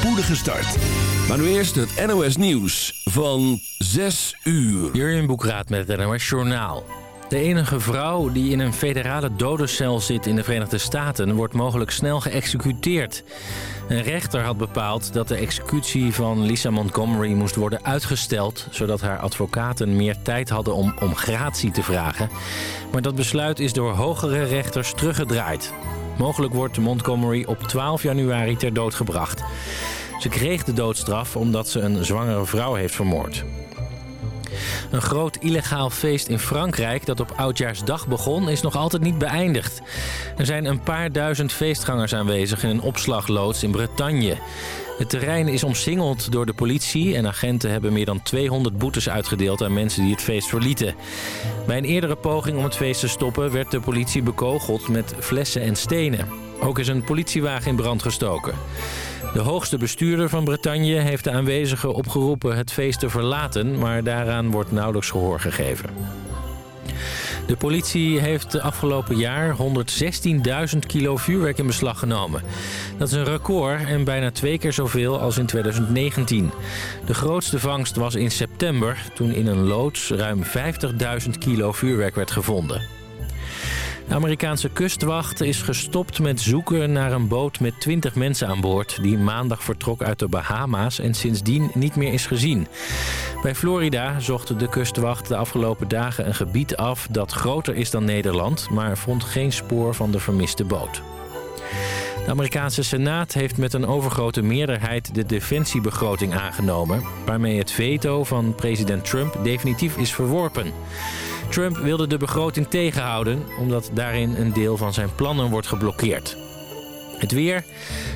spoedige start. Maar nu eerst het NOS Nieuws van 6 uur. Jurjen Boekraat met het NOS Journaal. De enige vrouw die in een federale dodencel zit in de Verenigde Staten... wordt mogelijk snel geëxecuteerd. Een rechter had bepaald dat de executie van Lisa Montgomery moest worden uitgesteld... zodat haar advocaten meer tijd hadden om, om gratie te vragen. Maar dat besluit is door hogere rechters teruggedraaid. Mogelijk wordt Montgomery op 12 januari ter dood gebracht. Ze kreeg de doodstraf omdat ze een zwangere vrouw heeft vermoord. Een groot illegaal feest in Frankrijk dat op Oudjaarsdag begon is nog altijd niet beëindigd. Er zijn een paar duizend feestgangers aanwezig in een opslagloods in Bretagne. Het terrein is omsingeld door de politie en agenten hebben meer dan 200 boetes uitgedeeld aan mensen die het feest verlieten. Bij een eerdere poging om het feest te stoppen werd de politie bekogeld met flessen en stenen. Ook is een politiewagen in brand gestoken. De hoogste bestuurder van Bretagne heeft de aanwezigen opgeroepen het feest te verlaten... maar daaraan wordt nauwelijks gehoor gegeven. De politie heeft de afgelopen jaar 116.000 kilo vuurwerk in beslag genomen. Dat is een record en bijna twee keer zoveel als in 2019. De grootste vangst was in september, toen in een loods ruim 50.000 kilo vuurwerk werd gevonden. De Amerikaanse kustwacht is gestopt met zoeken naar een boot met 20 mensen aan boord... die maandag vertrok uit de Bahama's en sindsdien niet meer is gezien. Bij Florida zocht de kustwacht de afgelopen dagen een gebied af dat groter is dan Nederland... maar vond geen spoor van de vermiste boot. De Amerikaanse Senaat heeft met een overgrote meerderheid de defensiebegroting aangenomen... waarmee het veto van president Trump definitief is verworpen. Trump wilde de begroting tegenhouden... omdat daarin een deel van zijn plannen wordt geblokkeerd. Het weer.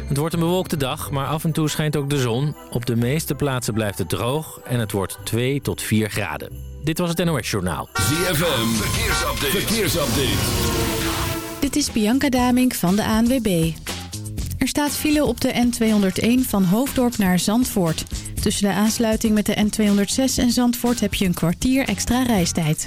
Het wordt een bewolkte dag, maar af en toe schijnt ook de zon. Op de meeste plaatsen blijft het droog en het wordt 2 tot 4 graden. Dit was het NOS Journaal. ZFM, verkeersupdate. verkeersupdate. Dit is Bianca Damink van de ANWB. Er staat file op de N201 van Hoofddorp naar Zandvoort. Tussen de aansluiting met de N206 en Zandvoort heb je een kwartier extra reistijd.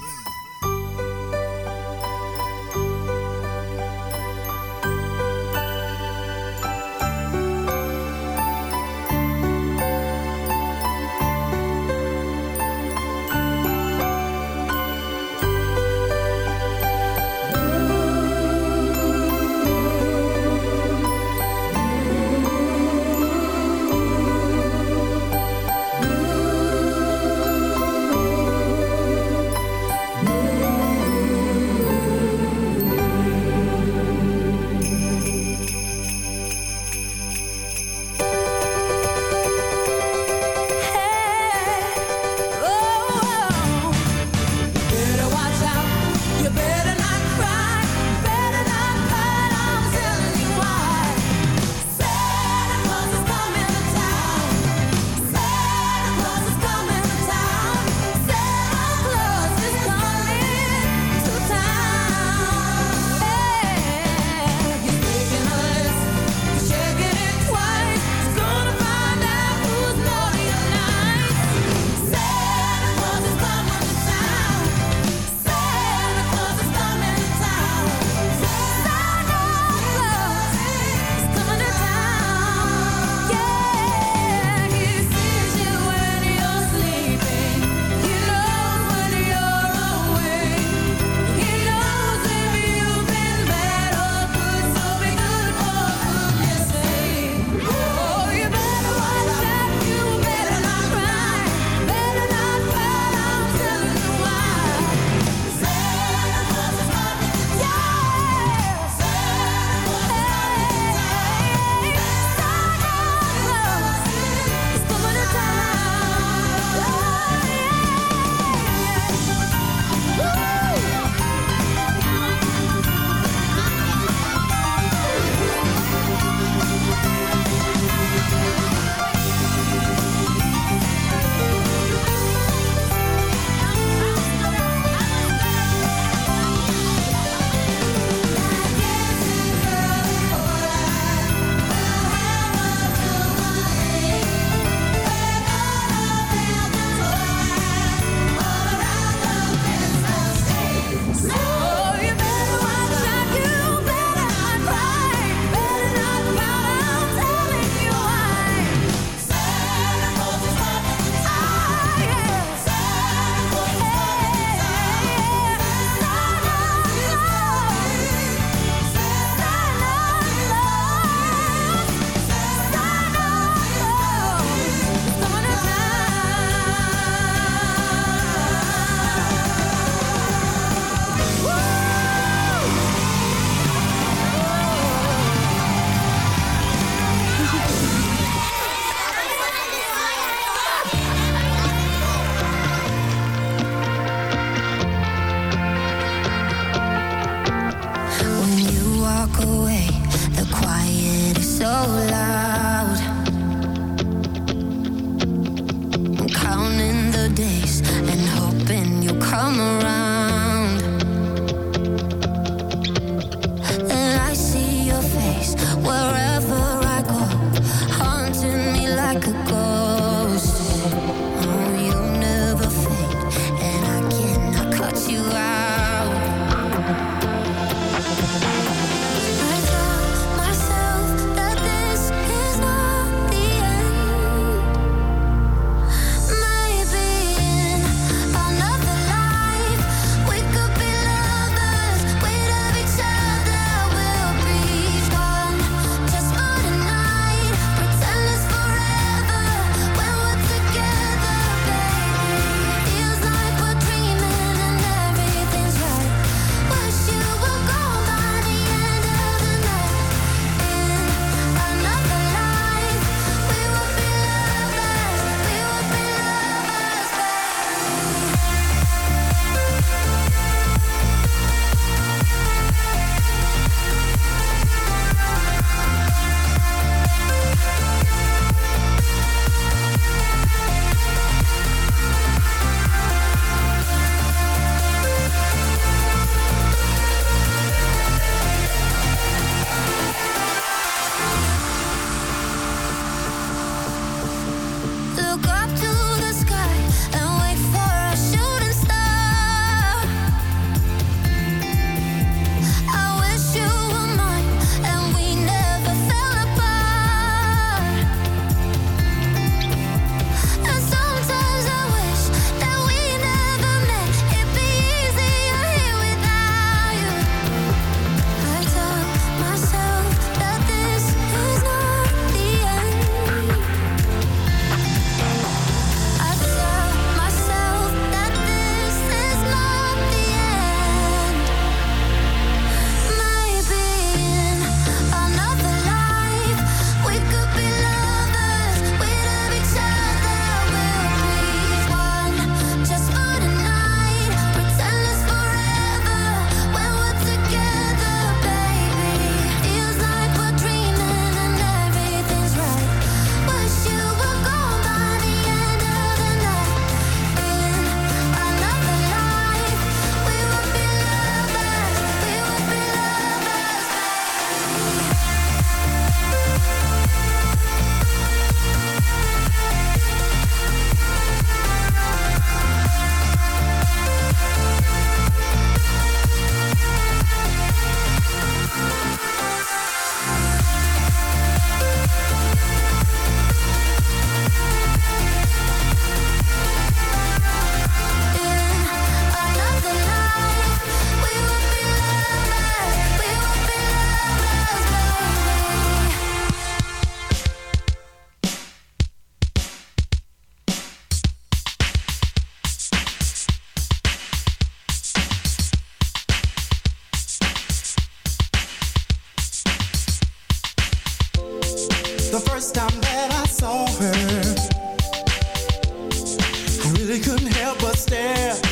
certo.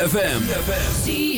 ZFM.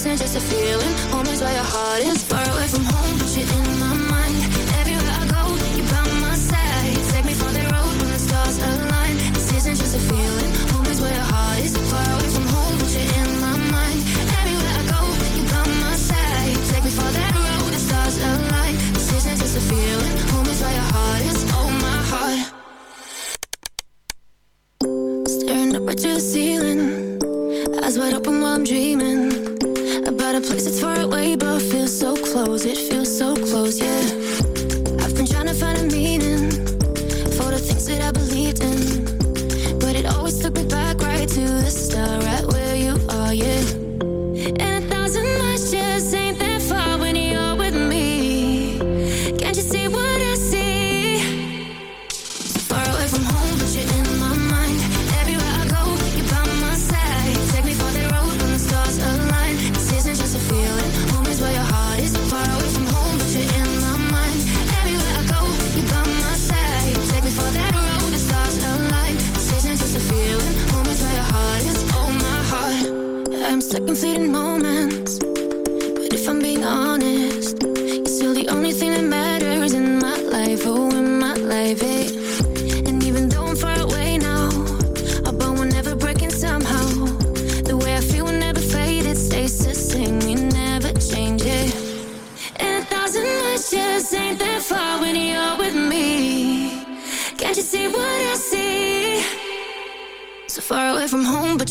Isn't just a feeling. Home is where your heart is. Far away from home, but you're in my mind. Everywhere I go, you're by my side. Take me for that road when the stars align. This isn't just a feeling. Home is where your heart is. Far away from home, but you're in my mind. Everywhere I go, you're by my side. Take me for that road, the stars align. This isn't just a feeling Home is where your heart is, oh my heart. Staring up at your ceiling, eyes wide open while I'm dreaming about a place that's far away but feels so close. It feels so close, yeah. I've been trying to find a meaning for the things that I believed in, but it always took me back right to the start, right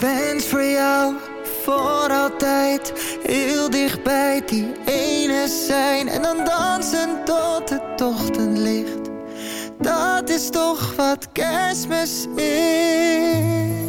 Wens voor jou voor altijd heel dichtbij die ene zijn. En dan dansen tot het ochtendlicht. Dat is toch wat kerstmis is.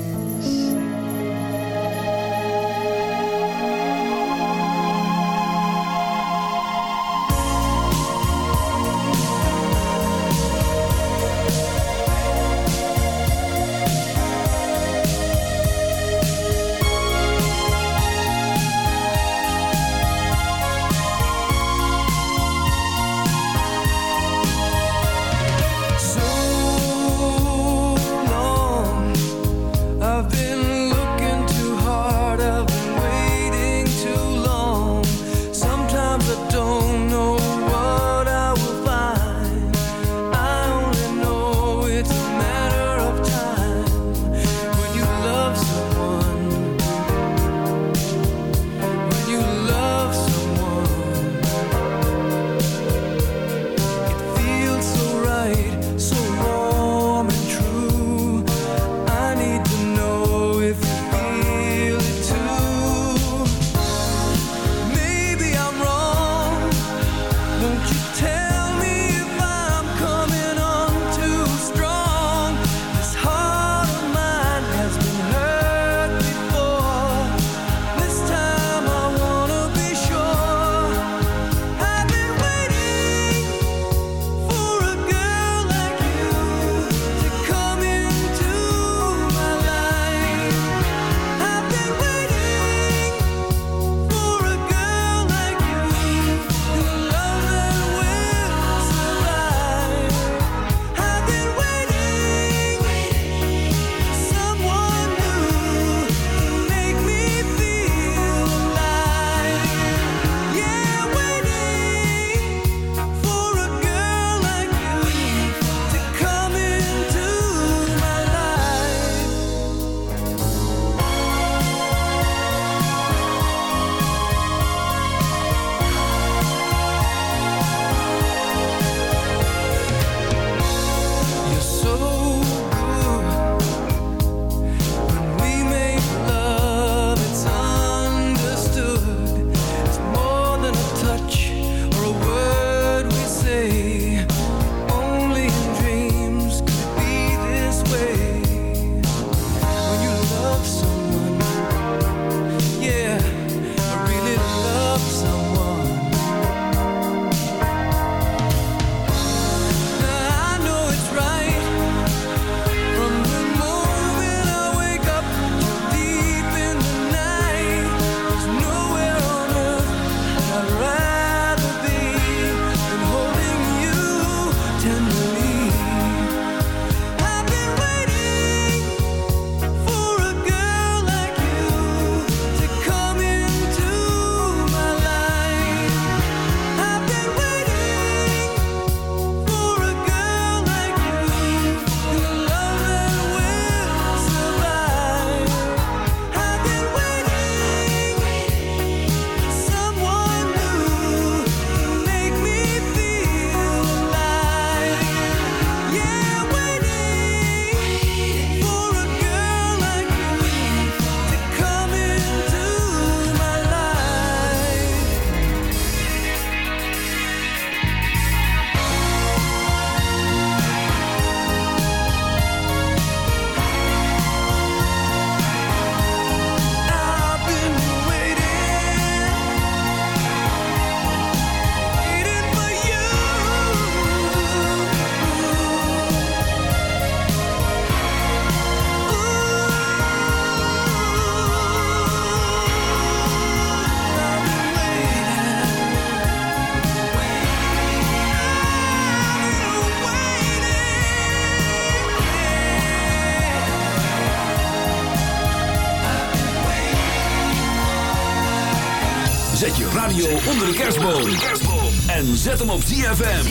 radio onder de kerstboom. En zet hem op ZFM.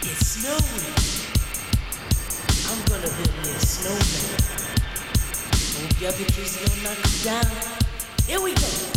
It's snowing. I'm gonna build me a snowman. Hope your pictures don't knock down. Here we go.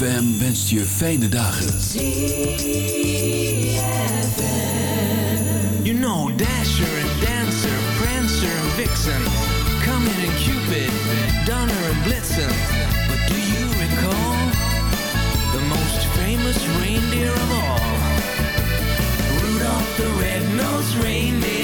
ZFM wenst je fijne dagen. You know Dasher and Dancer, Prancer and Vixen. Comet and Cupid, Donner and Blitzen. But do you recall the most famous reindeer of all? Rudolph the Red-Nosed Reindeer.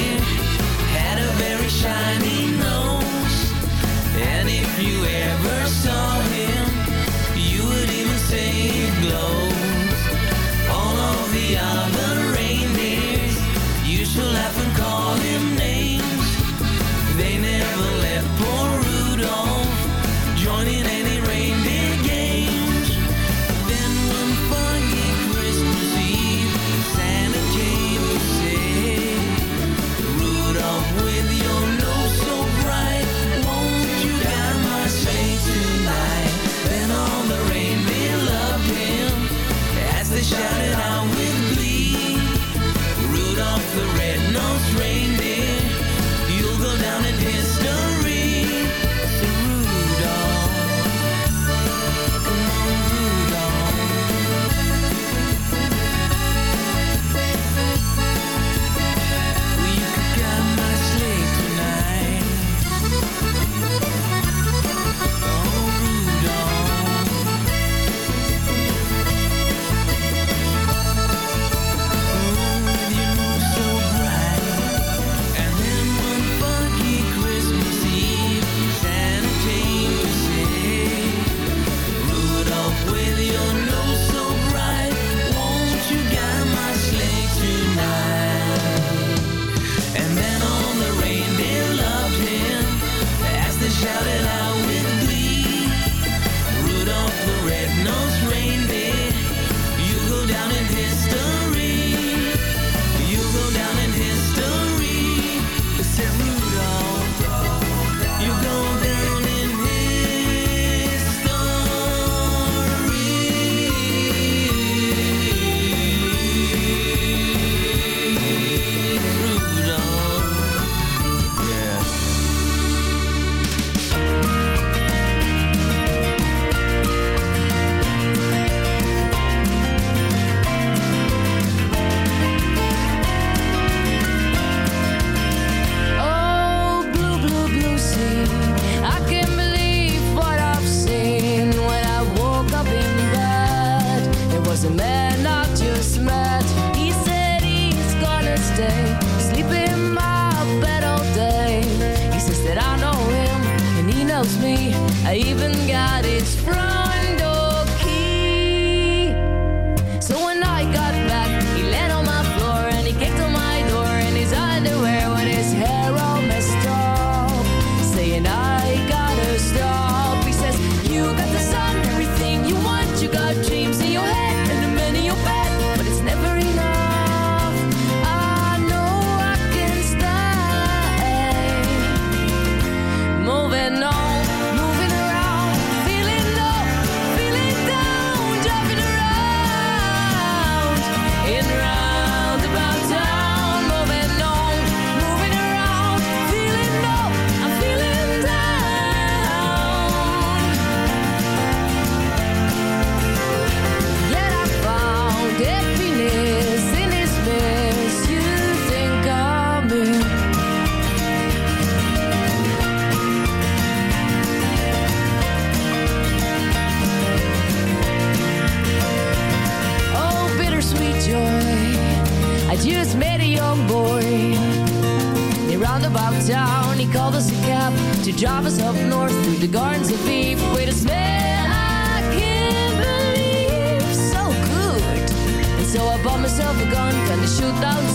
drive us up north through the gardens of beef. Wait a smell I can't believe so good. And so I bought myself a gun, kinda shoot down.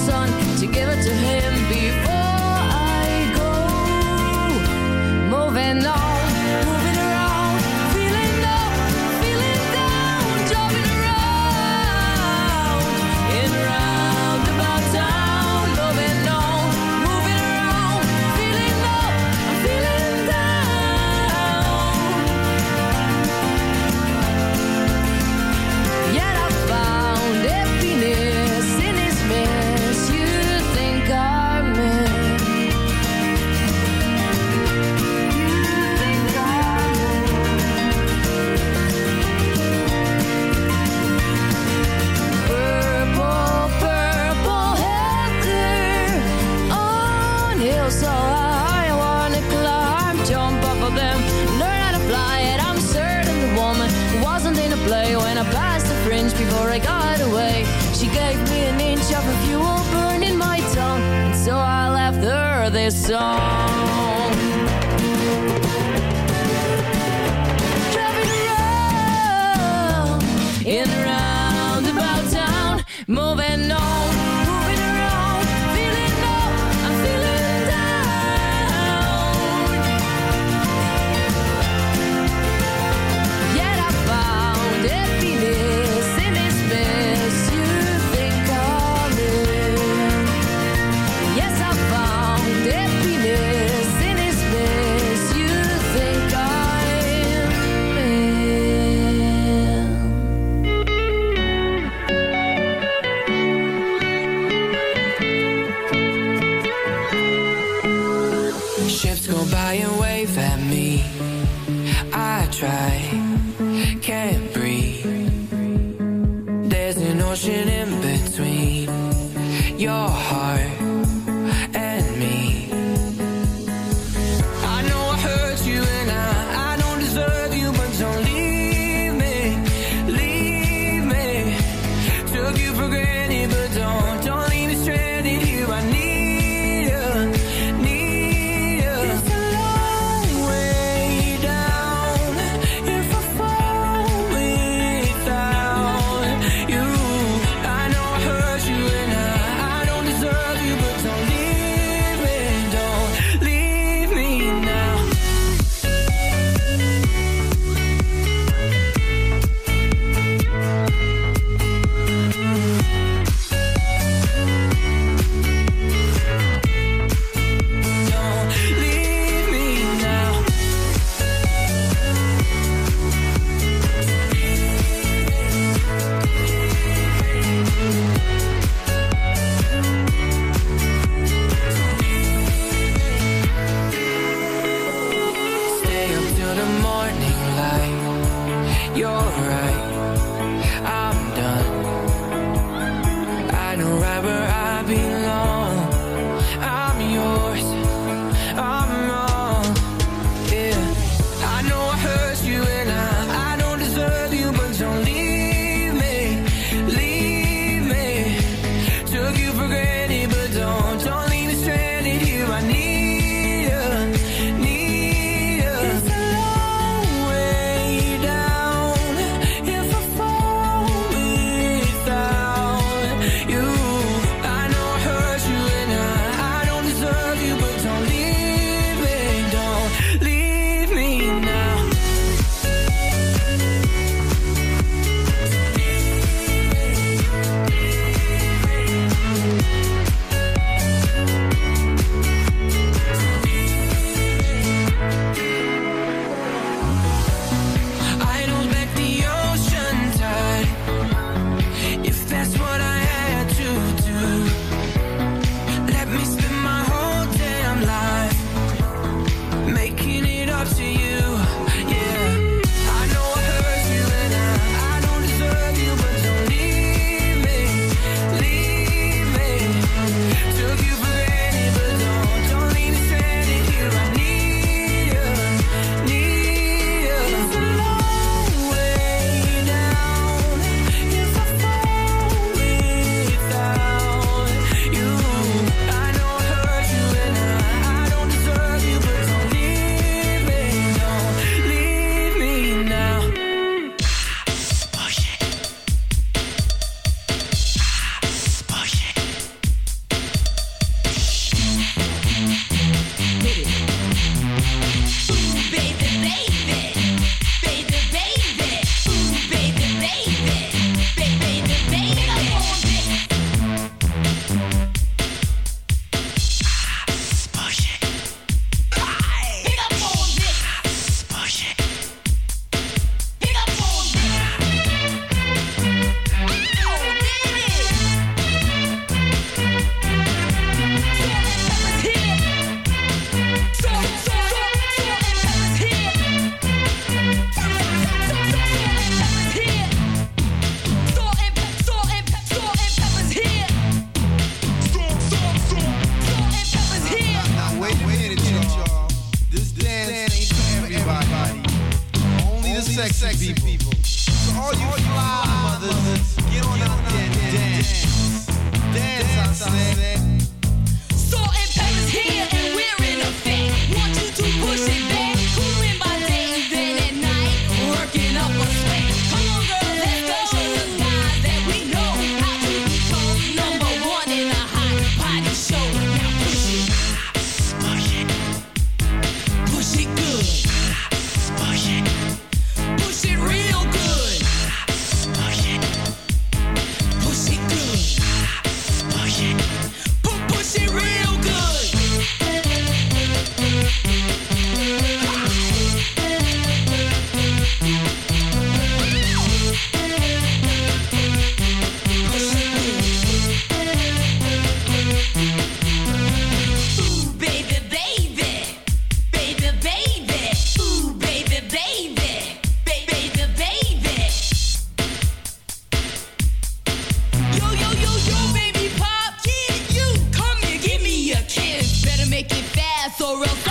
so real.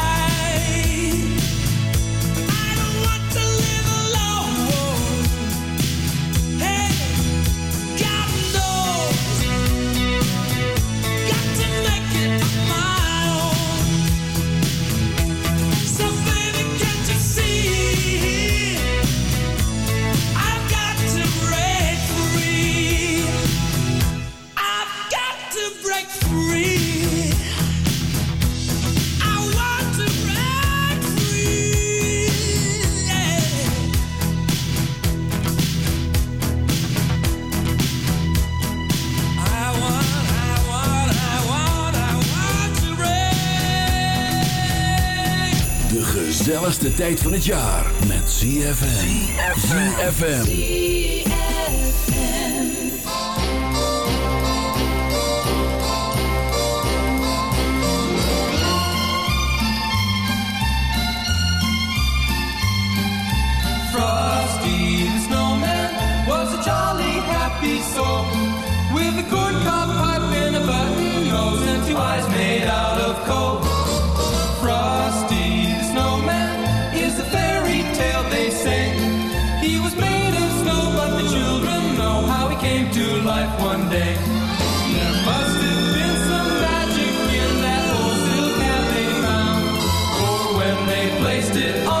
gezelligste tijd van het jaar met ZFM. ZFM. Frosty the Snowman was a jolly happy soul with a good cob pipe and a button nose and two eyes made out of coal. into life one day. There must have been some magic in that old silk hat they found, for when they placed it on.